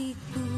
ti.